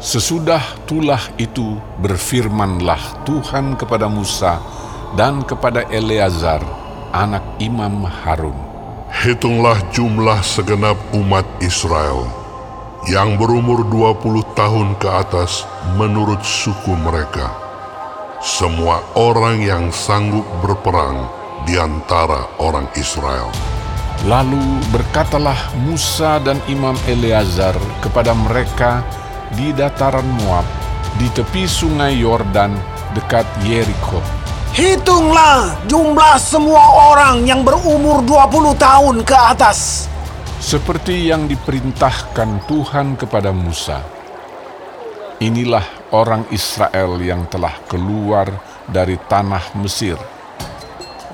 Sesudah tulah itu berfirmanlah Tuhan kepada Musa dan kepada Eleazar, anak Imam Harun. Hitunglah jumlah segenap umat Israel yang berumur 20 tahun ke atas menurut suku mereka. Semua orang yang sanggup berperang di antara orang Israel. Lalu berkatalah Musa dan Imam Eleazar kepada mereka di dataran Moab, di tepi sungai Yordan dekat Yeriko. Hitunglah jumlah semua orang yang berumur 20 tahun ke atas. Seperti yang diperintahkan Tuhan kepada Musa. Inilah orang Israel yang telah keluar dari tanah Mesir.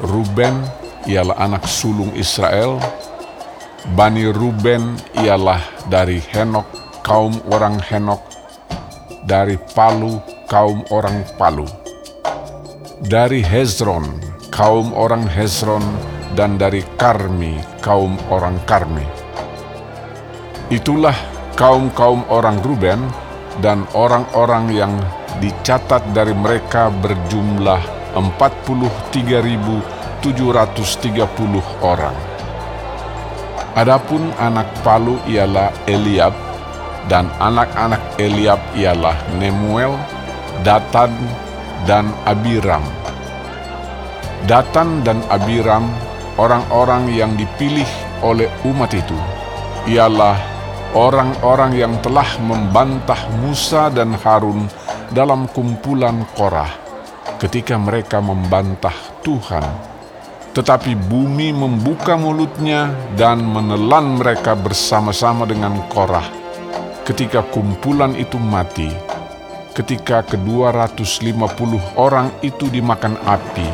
Ruben ialah anak sulung Israel. Bani Ruben ialah dari Henok, kaum orang Henok. Dari Palu, kaum orang Palu. Dari Hezron, kaum orang Hezron. Dan dari Karmi, kaum orang Karmi. Itulah kaum-kaum orang Ruben dan orang-orang yang dicatat dari mereka berjumlah 43.730 orang. Adapun anak Palu ialah Eliab dan anak-anak Eliab ialah Nemuel, Datan, dan Abiram. Datan dan Abiram orang-orang yang dipilih oleh umat itu ialah orang-orang yang telah membantah Musa dan Harun dalam kumpulan Korah ketika mereka membantah Tuhan. Tetapi bumi membuka mulutnya dan menelan mereka bersama-sama dengan Korah ketika kumpulan itu mati, ketika ke-250 orang itu dimakan api,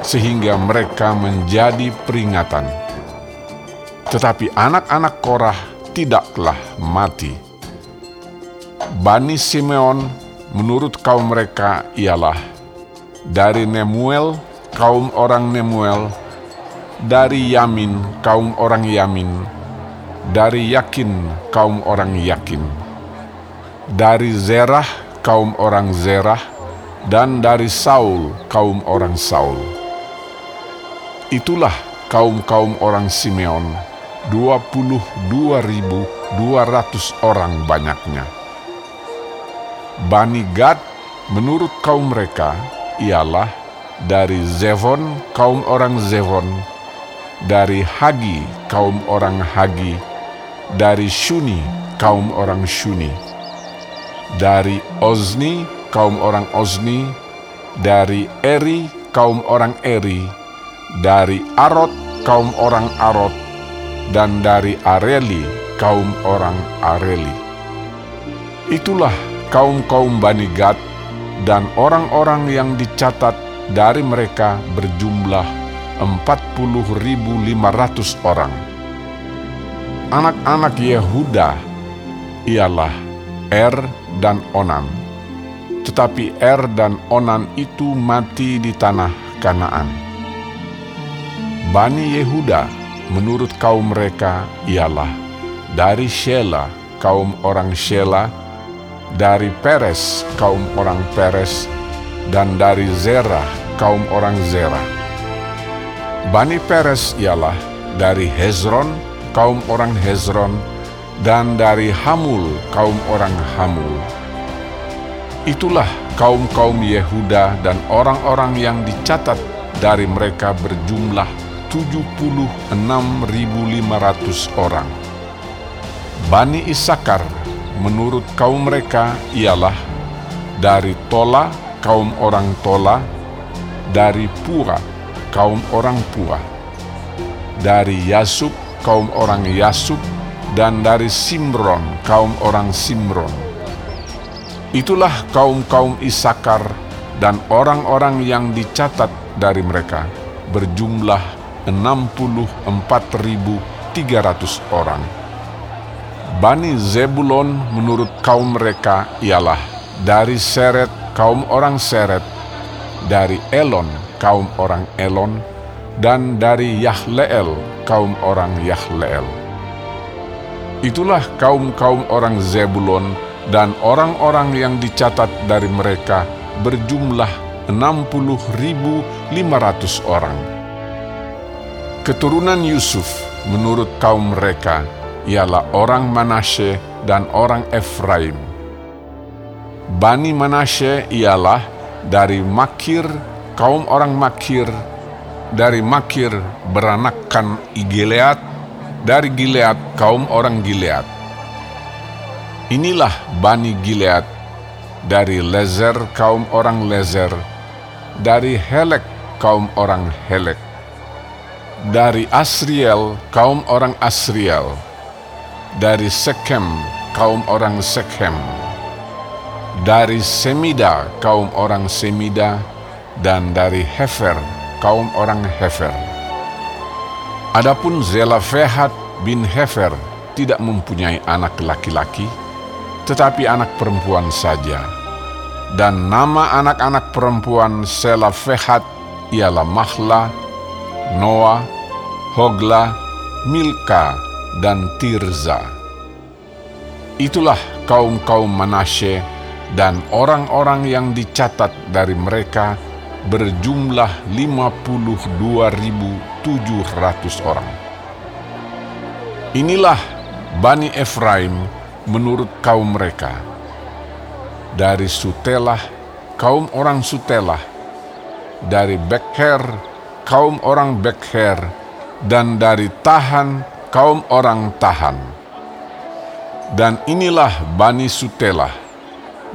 sehingga mereka menjadi peringatan. Tetapi anak-anak Korah tidaklah mati. Bani Simeon menurut kaum mereka ialah dari Nemuel, kaum orang Nemuel, dari Yamin, kaum orang Yamin, dari Yakin, kaum orang Yakin, dari Zerah, kaum orang Zerah, dan dari Saul, kaum orang Saul. Itulah kaum-kaum orang Simeon, 22.200 orang banyaknya. Bani Gad menurut kaum mereka ialah dari Zevon kaum orang Zevon, dari Hagi kaum orang Hagi, dari Shuni kaum orang Shuni, dari Ozni kaum orang Ozni, dari Eri kaum orang Eri, dari Arot kaum orang Arot, dan dari Areli kaum orang Areli. Itulah kaum-kaum Bani Gad dan orang-orang yang dicatat dari mereka berjumlah 40.500 orang. Anak-anak Yehuda ialah Er dan Onan. Tetapi Er dan Onan itu mati di tanah Kanaan. Bani Yehuda menurut kaum mereka ialah dari Shela, kaum orang Shela, dari Peres, kaum orang Peres, dan dari Zerah, kaum orang Zerah. Bani Peres ialah dari Hezron, kaum orang Hezron, dan dari Hamul, kaum orang Hamul. Itulah kaum-kaum Yehuda dan orang-orang yang dicatat dari mereka berjumlah 76.500 orang. Bani Isakar menurut kaum mereka ialah dari Tola, kaum orang Tola, dari Pura, kaum orang Pura, dari Yasub, kaum orang Yasub, dan dari Simron, kaum orang Simron. Itulah kaum-kaum Isakar dan orang-orang yang dicatat dari mereka berjumlah 64.300 orang. Bani Zebulon menurut kaum mereka ialah dari Seret kaum orang Seret, dari Elon kaum orang Elon, dan dari Yahleel kaum orang Yahleel. Itulah kaum-kaum orang Zebulon dan orang-orang yang dicatat dari mereka berjumlah 60.500 orang. Keturunan Yusuf menurut kaum mereka ialah orang Manasye dan orang Efraim. Bani Manasye ialah dari Makir, kaum orang Makir, dari Makir beranakkan Gilead, dari Gilead kaum orang Gilead. Inilah Bani Gilead, dari Lezer kaum orang Lezer, dari Helek kaum orang Helek, dari Asriel kaum orang Asriel, dari Sekem kaum orang Sekem, dari Semida kaum orang Semida, dan dari Hefer kaum orang Hefer. Adapun Zelafehat bin Hefer tidak mempunyai anak laki-laki, tetapi anak perempuan saja. Dan nama anak-anak perempuan Selafehat ialah Mahla, Noah, Hogla, Milka, dan Tirza. Itulah kaum-kaum Manasye dan orang-orang yang dicatat dari mereka berjumlah 52.700 orang. Inilah Bani Efraim menurut kaum mereka. Dari Sutelah, kaum orang Sutelah. Dari Bekher, kaum orang Bekher. Dan dari Tahan, kaum orang Tahan. Dan inilah Bani Sutelah.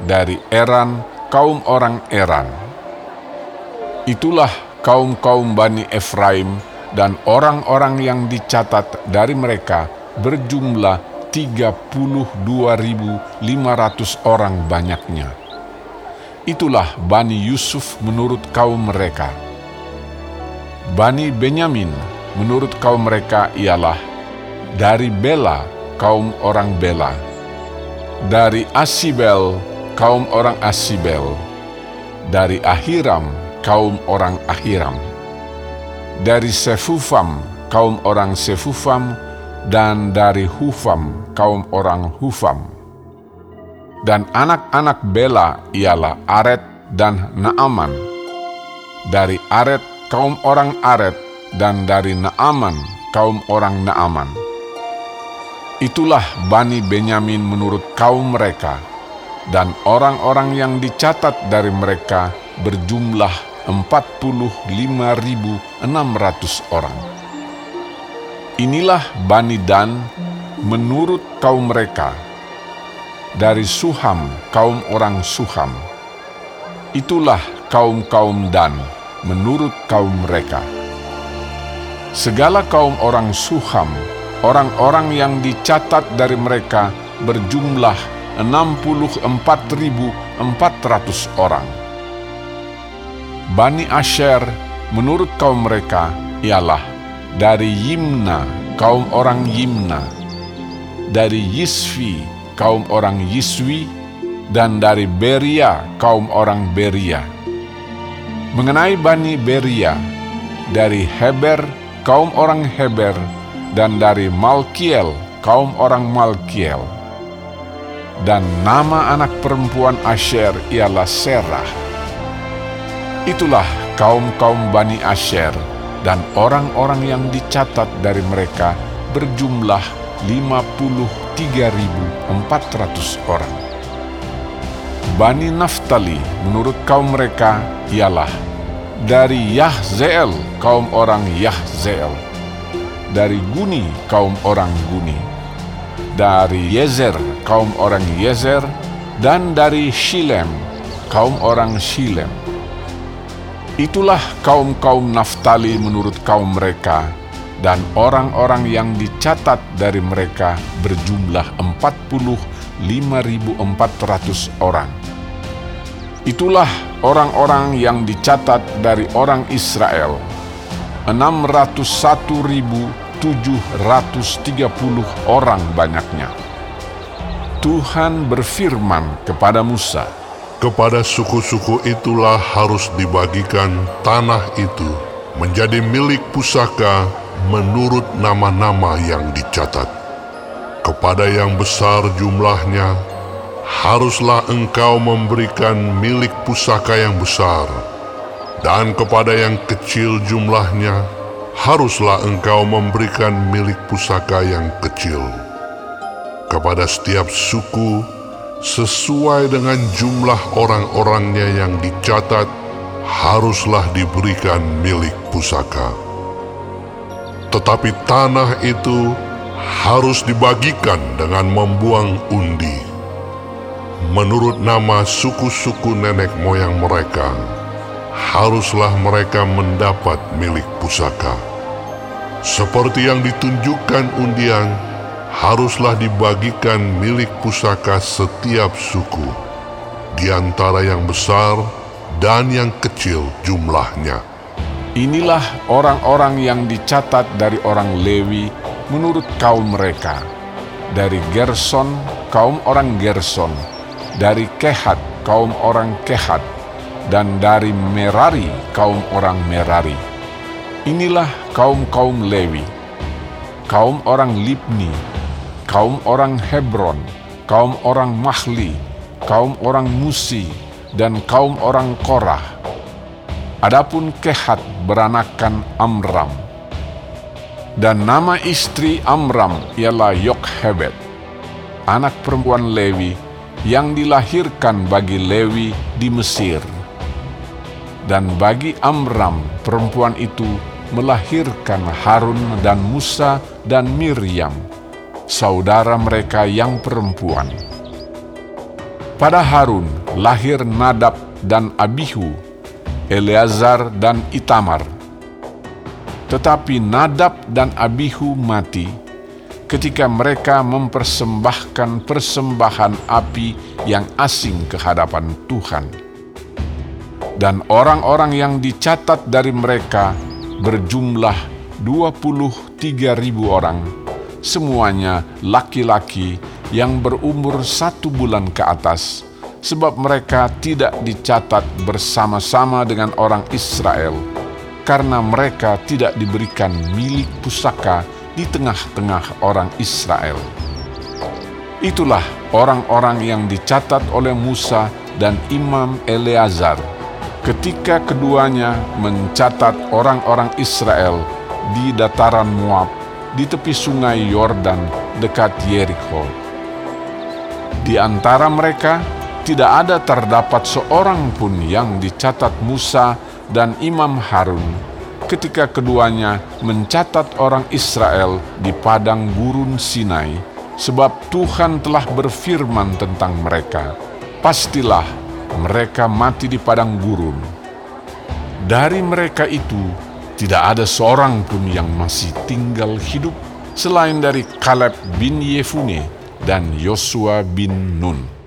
Dari Eran, kaum orang Eran. Itulah kaum-kaum Bani Efraim dan orang-orang yang dicatat dari mereka berjumlah 32.500 orang banyaknya. Itulah Bani Yusuf menurut kaum mereka. Bani Benyamin menurut kaum mereka ialah dari Bela kaum orang Bela, dari Asibel kaum orang Asibel, dari Ahiram kaum orang Ahiram, dari Sefufam kaum orang Sefufam, dan dari Hufam kaum orang Hufam. Dan anak-anak Bela ialah Aret dan Naaman. Dari Aret kaum orang Aret dan dari Naaman kaum orang Naaman. Itulah Bani Benyamin menurut kaum mereka, dan orang-orang yang dicatat dari mereka berjumlah 45.600 orang. Inilah Bani Dan menurut kaum mereka, dari Suham kaum orang Suham. Itulah kaum-kaum Dan menurut kaum mereka. Segala kaum orang Suham, orang-orang yang dicatat dari mereka berjumlah 64.400 orang. Bani Asher menurut kaum mereka ialah dari Yimna kaum orang Yimna, dari Yisvi kaum orang Yiswi, dan dari Beria kaum orang Beria. Mengenai Bani Beria, dari Heber kaum orang Heber, dan dari Malkiel kaum orang Malkiel. Dan nama anak perempuan Asher ialah Serah. Itulah kaum-kaum Bani Asher dan orang-orang yang dicatat dari mereka berjumlah 53.400 orang. Bani Naftali menurut kaum mereka ialah dari Yahzeel kaum orang Yahzeel, dari Guni kaum orang Guni, dari Yezer kaum orang Yezer, dan dari Shilem kaum orang Shilem Itulah kaum-kaum Naftali menurut kaum mereka, dan orang-orang yang dicatat dari mereka berjumlah 45.400 orang. Itulah orang-orang yang dicatat dari orang Israel, 601.730 orang banyaknya. Tuhan berfirman kepada Musa, kepada suku-suku itulah harus dibagikan tanah itu menjadi milik pusaka menurut nama-nama yang dicatat. Kepada yang besar jumlahnya, haruslah engkau memberikan milik pusaka yang besar, dan kepada yang kecil jumlahnya, haruslah engkau memberikan milik pusaka yang kecil. Kepada setiap suku, sesuai dengan jumlah orang-orangnya yang dicatat, haruslah diberikan milik pusaka. Tetapi tanah itu harus dibagikan dengan membuang undi. Menurut nama suku-suku nenek moyang mereka, haruslah mereka mendapat milik pusaka. Seperti yang ditunjukkan undian, haruslah dibagikan milik pusaka setiap suku, di antara yang besar dan yang kecil jumlahnya. Inilah orang-orang yang dicatat dari orang Lewi menurut kaum mereka. Dari Gerson, kaum orang Gerson. Dari Kehat, kaum orang Kehat. Dan dari Merari, kaum orang Merari. Inilah kaum-kaum Lewi. Kaum orang Libni, kaum orang Hebron, kaum orang Mahli, kaum orang Musi, dan kaum orang Korah. Adapun Kehat beranakan Amram. Dan nama istri Amram ialah Yokhebed, anak perempuan Lewi yang dilahirkan bagi Lewi di Mesir. Dan bagi Amram, perempuan itu melahirkan Harun dan Musa dan Miriam, saudara mereka yang perempuan. Pada Harun lahir Nadab dan Abihu, Eleazar dan Itamar. Tetapi Nadab dan Abihu mati ketika mereka mempersembahkan persembahan api yang asing ke hadapan Tuhan. Dan orang-orang yang dicatat dari mereka berjumlah 23 ribu orang, semuanya laki-laki yang berumur satu bulan ke atas, sebab mereka tidak dicatat bersama-sama dengan orang Israel, karena mereka tidak diberikan milik pusaka di tengah-tengah orang Israel. Itulah orang-orang yang dicatat oleh Musa dan Imam Eleazar ketika keduanya mencatat orang-orang Israel di dataran Moab di tepi sungai Yordan dekat Yeriko. Di antara mereka tidak ada terdapat seorang pun yang dicatat Musa dan Imam Harun ketika keduanya mencatat orang Israel di padang gurun Sinai sebab Tuhan telah berfirman tentang mereka. Pastilah mereka mati di padang gurun. Dari mereka itu, tidak ada seorang pun yang masih tinggal hidup selain dari Kaleb bin Yefune dan Yosua bin Nun.